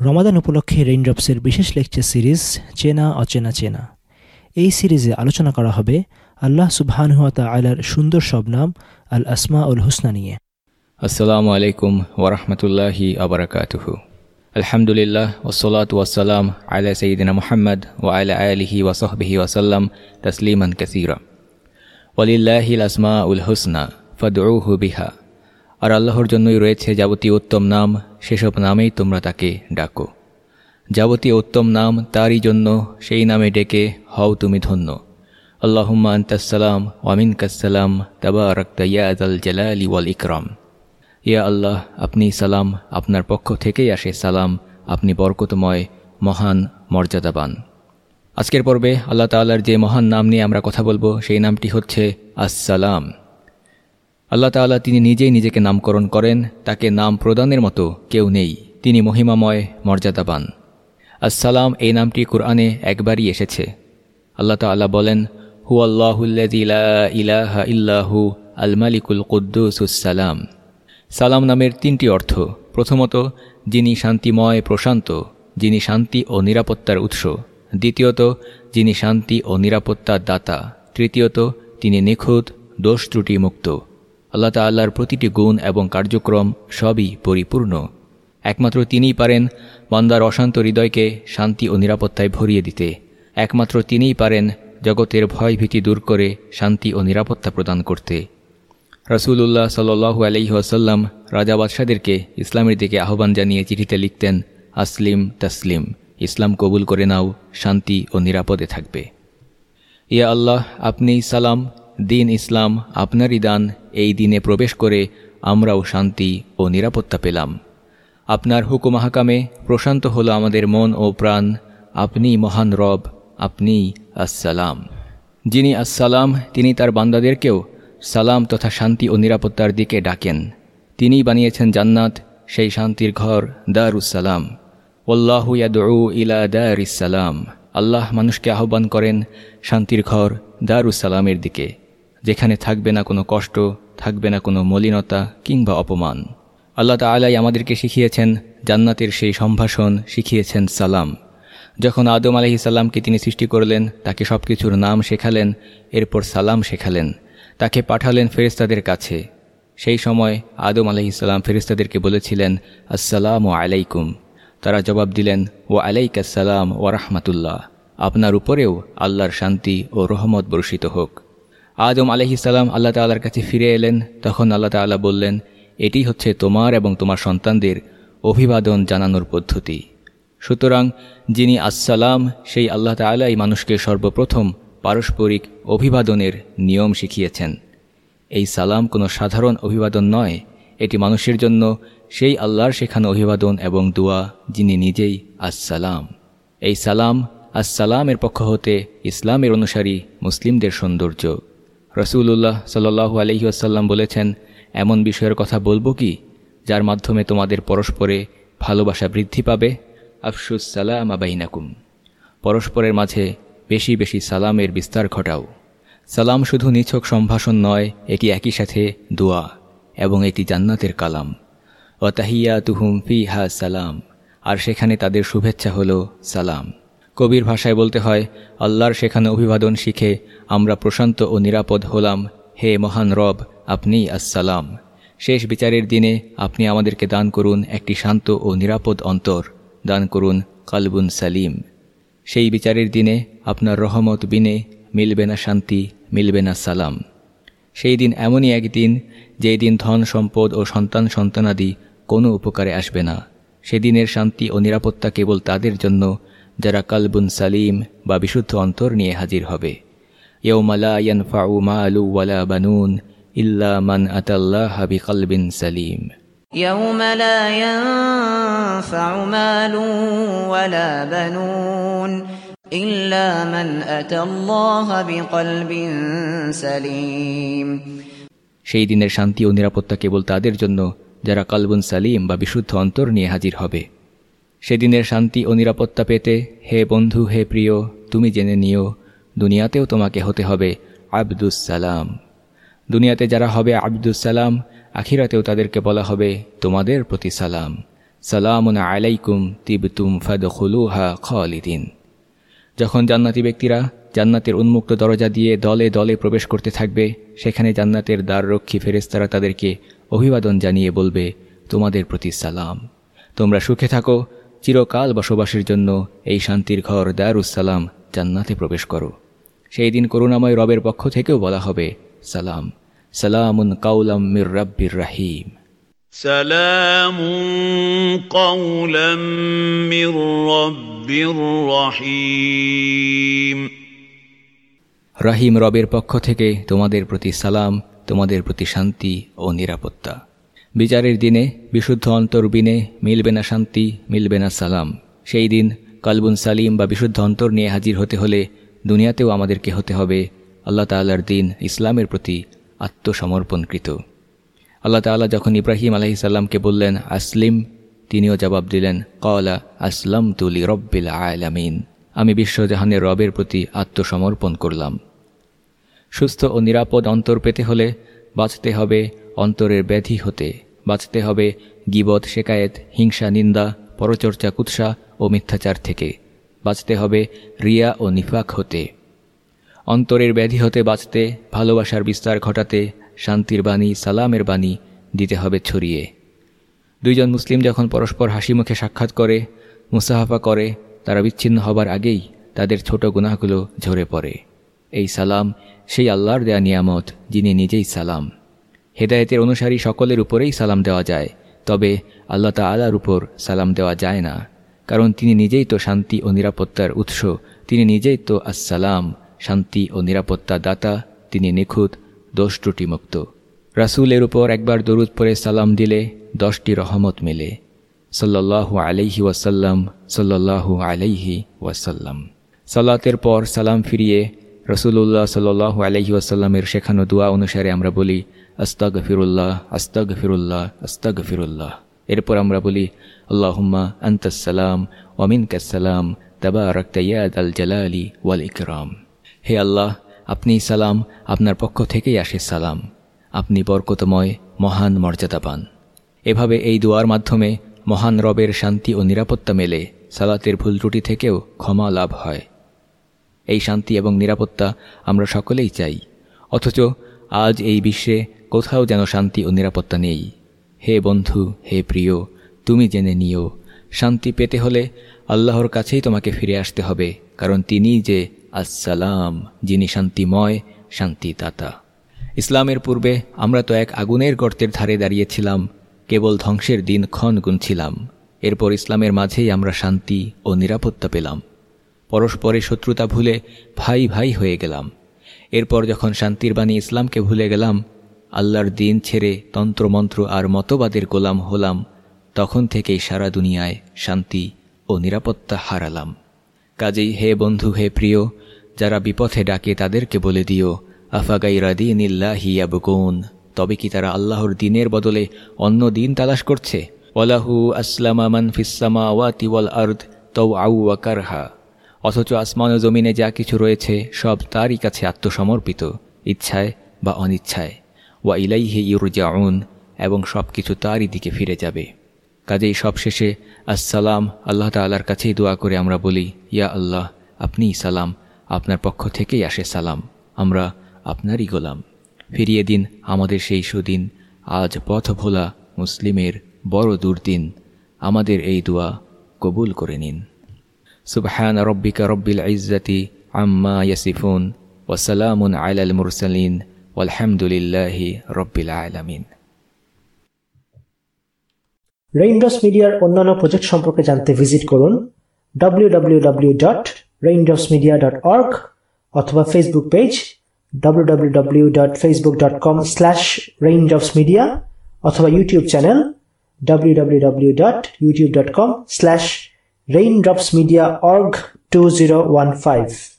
রমাদান উপলক্ষে রেইনড্রপসের বিশেষ lecture series চেনা, অচেনা, চেনা। এই সিরিজে আলোচনা করা হবে আল্লাহ সুবহানহাত আলার সুন্দর সব নাম, আল আসমা উল হুসনা নিয়ে। আসসালামু আলাইকুম ওরহমতুল্লাহি আবরাকাতুহু আলহামদুলিল্লাহ ওসলাত ওয়াসালাম আলা সঈদিনা মোহাম্মদ ও আলা আলিহি ওয়াসহবিহি ওয়াসাল্লাম তসলিমান কাসিরা। ওলিল্লাহিল আসমা উল হুসনা, ফদউহু বিহা। আর আল্লাহর জন্যই রয়েছে যাবতীয় উত্তম নাম, সেসব নামেই তোমরা তাকে ডাকো। যাবতীয় উত্তম নাম তারই জন্য সেই নামে ডেকে, হও, তুমি ধন্য। আল্লাহুম্মা আন্তাসালাম ওয়ামিন কাসালাম রক্তাইয়াজ আল জালালি ওয়াল ইকরাম। ইয়া আল্লাহ, আপনি সালাম, আপনার পক্ষ থেকেই আসে সালাম, আপনি বরকতময়, মহান, মর্যাদাবান। আজকের পর্বে আল্লাহ তাল্লার যে মহান নাম নিয়ে আমরা কথা বলব, সেই নামটি হচ্ছে আসসালাম। আল্লাহ তাল্লাহ তিনি নিজেই নিজেকে নামকরণ করেন, তাকে নাম প্রদানের মতো কেউ নেই। তিনি মহিমাময়, মর্যাদাবান। আসসালাম, এই নামটি কোরআনে একবারই এসেছে। আল্লাহ তাল্লাহ বলেন হু আল্লাহুল্লাহ ইলাহা ইল্লাহু আল মালিকুল কুদ্দুসুসালাম সালাম নামের তিনটি অর্থ। প্রথমত, যিনি শান্তিময়, প্রশান্ত, যিনি শান্তি ও নিরাপত্তার উৎস। দ্বিতীয়ত, যিনি শান্তি ও নিরাপত্তার দাতা। তৃতীয়ত, তিনি নিখুঁত, দোষ ত্রুটি মুক্ত আল্লাহ তাল্লাহর প্রতিটি গুণ এবং কার্যক্রম সবই পরিপূর্ণ। একমাত্র তিনিই পারেন বান্দার অশান্ত হৃদয়কে শান্তি ও নিরাপত্তায় ভরিয়ে দিতে। একমাত্র তিনিই পারেন জগতের ভয় ভীতি দূর করে শান্তি ও নিরাপত্তা প্রদান করতে। রসুল্লাহ সাল্লু আলহি আসাল্লাম রাজা বাদশাদেরকে ইসলামের দিকে আহ্বান জানিয়ে চিঠিতে লিখতেন, আসলিম তসলিম, ইসলাম কবুল করে নাও, শান্তি ও নিরাপদে থাকবে। ইয়া আল্লাহ আপনি সালাম দিন ইসলাম আপনারই দান, এই দিনে প্রবেশ করে আমরাও শান্তি ও নিরাপত্তা পেলাম। আপনার হুকুম হাকামে প্রশান্ত হলো আমাদের মন ও প্রাণ আপনি মহান রব আপনি আসসালাম। যিনি আসসালাম, তিনি তার বান্দাদেরকেও সালাম তথা শান্তি ও নিরাপত্তার দিকে ডাকেন। তিনি বানিয়েছেন জান্নাত, সেই শান্তির ঘর দারুসালাম ওল্লাহু ইয়াদু ইলা দারিসালাম আল্লাহ মানুষকে আহ্বান করেন শান্তির ঘর দারুসালামের দিকে। যেখানে থাকবে না কোনো কষ্ট, থাকবে না কোনো মলিনতা কিংবা অপমান। আল্লাহ তালাই আমাদেরকে শিখিয়েছেন জান্নাতের সেই সম্ভাষণ, শিখিয়েছেন সালাম। যখন আদম আলহি সাল্লামকে তিনি সৃষ্টি করলেন, তাকে সব কিছুর নাম শেখালেন, এরপর সালাম শেখালেন। তাকে পাঠালেন ফেরিস্তাদের কাছে। সেই সময় আদম আলহিসাল্লাম ফেরিস্তাদেরকে বলেছিলেন, আসসালাম ও আলাইকুম। তারা জবাব দিলেন ও আলাইকাসালাম ও রাহমাতুল্লাহ। আপনার উপরেও আল্লাহর শান্তি ও রহমত বর্ষিত হোক। আদম আলহিসাল্লাম আল্লাহ তাল্লার কাছে ফিরে এলেন। তখন আল্লাহ তাল্লাহ বললেন, এটি হচ্ছে তোমার এবং তোমার সন্তানদের অভিবাদন জানানোর পদ্ধতি। সুতরাং যিনি আসসালাম, সেই আল্লাহ তাল্লাহ মানুষকে সর্বপ্রথম পারস্পরিক অভিবাদনের নিয়ম শিখিয়েছেন। এই সালাম কোনো সাধারণ অভিবাদন নয়, এটি মানুষের জন্য সেই আল্লাহর শেখানো অভিবাদন এবং দোয়া যিনি নিজেই আসসালাম। এই সালাম আসসালামের পক্ষ হতে ইসলামের অনুসারী মুসলিমদের সৌন্দর্য। রসুল্লাহ সাল্লু আলহিউসাল্লাম বলেছেন, এমন বিষয়ের কথা বলব কি, যার মাধ্যমে তোমাদের পরস্পরে ভালোবাসা বৃদ্ধি পাবে? আফসুস সালাম আবাইনাকুম পরস্পরের মাঝে বেশি বেশি সালামের বিস্তার ঘটাও। সালাম শুধু নিছক সম্ভাষণ নয়, এটি একই সাথে দোয়া এবং এটি জান্নাতের কালাম। অতাহিয়া তুহুম ফি হা সালাম। আর সেখানে তাদের শুভেচ্ছা হল সালাম। কবির ভাষায় বলতে হয়, আল্লাহর সেখানে অভিবাদন শিখে আমরা প্রশান্ত ও নিরাপদ হলাম। হে মহান রব, আপনি আসসালাম। শেষ বিচারের দিনে আপনি আমাদেরকে দান করুন একটি শান্ত ও নিরাপদ অন্তর। দান করুন কালবুন সালিম। সেই বিচারের দিনে আপনার রহমত বিনে মিলবে না শান্তি, মিলবে না সালাম। সেই দিন এমনই একদিন যেই দিন ধন সম্পদ ও সন্তান সন্তানাদি কোনো উপকারে আসবে না। সেদিনের শান্তি ও নিরাপত্তা কেবল তাদের জন্য যারা কালবুন সালিম বা বিশুদ্ধ অন্তর নিয়ে হাজির হবে ইয়ৌমালা ইয়ানফাউ মালু ওয়ালা বানুন ইল্লা মান আতাল্লাহ বিকালবিন সালিম يوم لا ينفع مال ولا بنون إلا من أتى الله بقلب سليم সেই দিনের শান্তি ও নিরাপত্তা কেবল তাদের জন্য যারা কালবুন সালিম বা বিশুদ্ধ অন্তর নিয়ে হাজির হবে সেদিনের শান্তি ও নিরাপত্তা পেতে, হে বন্ধু, হে প্রিয়, তুমি জেনে নিও, দুনিয়াতেও তোমাকে হতে হবে আবদুস সালাম। দুনিয়াতে যারা হবে আবদুস সালাম, আখিরাতেও তাদেরকে বলা হবে তোমাদের প্রতি সালাম। সালামুন আলাইকুম তিবতুম ফাদখুলুহা খালিদিন। যখন জান্নাতি ব্যক্তিরা জান্নাতের উন্মুক্ত দরজা দিয়ে দলে দলে প্রবেশ করতে থাকবে, সেখানে জান্নাতের দ্বাররক্ষী ফেরেস্তারা তাদেরকে অভিবাদন জানিয়ে বলবে, তোমাদের প্রতি সালাম। তোমরা সুখে থাকো চিরকাল বসবাসের জন্য এই শান্তির ঘর দারুসালাম জান্নাতে প্রবেশ করো সেই দিন করুণাময় রবের পক্ষ থেকেও বলা হবে সালাম সালামুন কাউলাম মির রাব্বির রাহিম سلام قولا من رب رحيم রাহিম রবের পক্ষ থেকে তোমাদের প্রতি সালাম তোমাদের প্রতি শান্তি ও নিরাপত্তা বিচারের দিনে, বিশুদ্ধ অন্তর্বিনে মিলবে না শান্তি, মিলবে না সালাম। সেই দিন কালবুন সালিম বা বিশুদ্ধ অন্তর নিয়ে হাজির হতে হলে দুনিয়াতেও আমাদেরকে হতে হবে আল্লাহ তাল্লার দিন ইসলামের প্রতি আত্মসমর্পণকৃত। আল্লাহ তাল্লাহ যখন ইব্রাহিম আলহিসাল্লামকে বললেন, আসলিম তিনিও জবাব দিলেন কলা আসলাম তুলি রব্বিল আলামিন আমি বিশ্বজাহানের রবের প্রতি আত্মসমর্পণ করলাম। সুস্থ ও নিরাপদ অন্তর পেতে হলে বাঁচতে হবে অন্তরের ব্যাধি হতে। বাঁচতে হবে গিবত, শেকায়েত, হিংসা, নিন্দা, পরচর্চা, কুৎসা ও মিথ্যাচার থেকে। বাঁচতে হবে রিয়া ও নিফাক হতে। অন্তরের ব্যাধি হতে বাঁচতে, ভালোবাসার বিস্তার ঘটাতে, শান্তির বাণী, সালামের বাণী দিতে হবে ছড়িয়ে। দুইজন মুসলিম যখন পরস্পর হাসি মুখে সাক্ষাৎ করে, মুসাহাফা করে, তারা বিচ্ছিন্ন হবার আগেই তাদের ছোট গুনাহগুলো ঝরে পড়ে। এই সালাম সেই আল্লাহর দেয়া নিয়ামত, যিনি নিজেই সালাম। হেদায়েতের অনুসারী সকলের উপরেই সালাম দেওয়া যায়, তবে আল্লাহ তালার উপর সালাম দেওয়া যায় না, কারণ তিনি নিজেই তো শান্তি ও নিরাপত্তার উৎস, তিনি নিজেই তো আসসালাম, শান্তি ও নিরাপত্তা দাতা, তিনি নিখুঁত, দোষ ত্রুটিমুক্ত। রাসুলের উপর একবার দরুদ পরে সালাম দিলে দশটি রহমত মেলে। সাল্লাহ আলাইহি ওয়াসাল্লাম সাল্লাহ আলাইহি ওয়াসাল্লাম। সালাতের পর সালাম ফিরিয়ে রসুল্লাহ সাল্লাহ আলহি ওয়াসাল্লামের শেখানো দোয়া অনুসারে আমরা বলি আস্তাগ ফিরুল্লাহ আস্তাগ ফিরুল্লাহ আস্তাগ ফিরুল্লাহ এরপর আমরা বলি, আল্লাহম্মা আন্তসালাম ওমিন কাসালাম তাবা রক্তাইয়াদ আল জালালি ওয়াল ইকরাম। হে আল্লাহ, আপনি সালাম আপনার পক্ষ থেকেই আসে সালাম। আপনি বরকতময়, মহান মর্যাদাবান। এভাবে এই দোয়ার মাধ্যমে মহান রবের শান্তি ও নিরাপত্তা মেলে, সালাতের ভুল ত্রুটি থেকেও ক্ষমা লাভ হয়। এই শান্তি এবং নিরাপত্তা আমরা সকলেই চাই। অথচ আজ এই বিশ্বে কোথাও যেন শান্তি ও নিরাপত্তা নেই। হে বন্ধু, হে প্রিয়, তুমি জেনে নিও, শান্তি পেতে হলে আল্লাহর কাছেই তোমাকে ফিরে আসতে হবে, কারণ তিনি যে আসসালাম, যিনি শান্তিময়, শান্তিদাতা। ইসলামের পূর্বে আমরা তো এক আগুনের গর্তের ধারে দাঁড়িয়েছিলাম, কেবল ধ্বংসের দিন ক্ষণ গুনছিলাম। এরপর ইসলামের মাঝেই আমরা শান্তি ও নিরাপত্তা পেলাম। পরস্পরের শত্রুতা ভুলে ভাই ভাই হয়ে গেলাম। এরপর যখন শান্তির বাণী ইসলামকে ভুলে গেলাম আল্লাহর দিন ছেড়ে তন্ত্রমন্ত্র আর মতবাদের গোলাম হলাম, তখন থেকেই সারা দুনিয়ায় শান্তি ও নিরাপত্তা হারালাম। কাজেই হে বন্ধু, হে প্রিয়, যারা বিপথে ডাকে তাদেরকে বলে দিও আফাগাইরা দিন ইল্লাহিয়াবগুন তবে কি তারা আল্লাহর দিনের বদলে অন্য দিন তালাশ করছে? ওয়ালাহু আসলামা মানফিসামা ওয়াতি ওয়াল আর্দ তৌ আউ ওয়াকারহা অথচ আসমান ও জমিনে যা কিছু রয়েছে সব তারই কাছে আত্মসমর্পিত, ইচ্ছায় বা অনিচ্ছায়। ওয়া ইলাইহে ইউরজাউন এবং সব কিছু তারই দিকে ফিরে যাবে। কাজেই সবশেষে, আসসালাম, আল্লাহ তাল্লার কাছেই দোয়া করে আমরা বলি, ইয়া আল্লাহ, আপনিই সালাম, আপনার পক্ষ থেকেই আসে সালাম, আমরা আপনারই গোলাম। ফিরিয়ে দিন আমাদের সেই সুদিন, আজ পথ ভোলা মুসলিমের বড় দুর্দিন, আমাদের এই দোয়া কবুল করে নিন। সুবহান রব্বিকা রব্বিল ইজ্জাতি আম্মা ইয়াসিফুন ওয়াসালামুন আলাল মুরসালিন ওয়ালহামদুলিল্লাহি রব্বিল আলামিন রেইনড্রপস মিডিয়ার অন্যান্য প্রজেক্ট সম্পর্কে জানতে ভিজিট করুন www.raindropsmedia.org অথবা ফেসবুক পেজ www.facebook.com/raindropsmedia অথবা ইউটিউব চ্যানেল www.youtube.com/raindropsmediaorg2015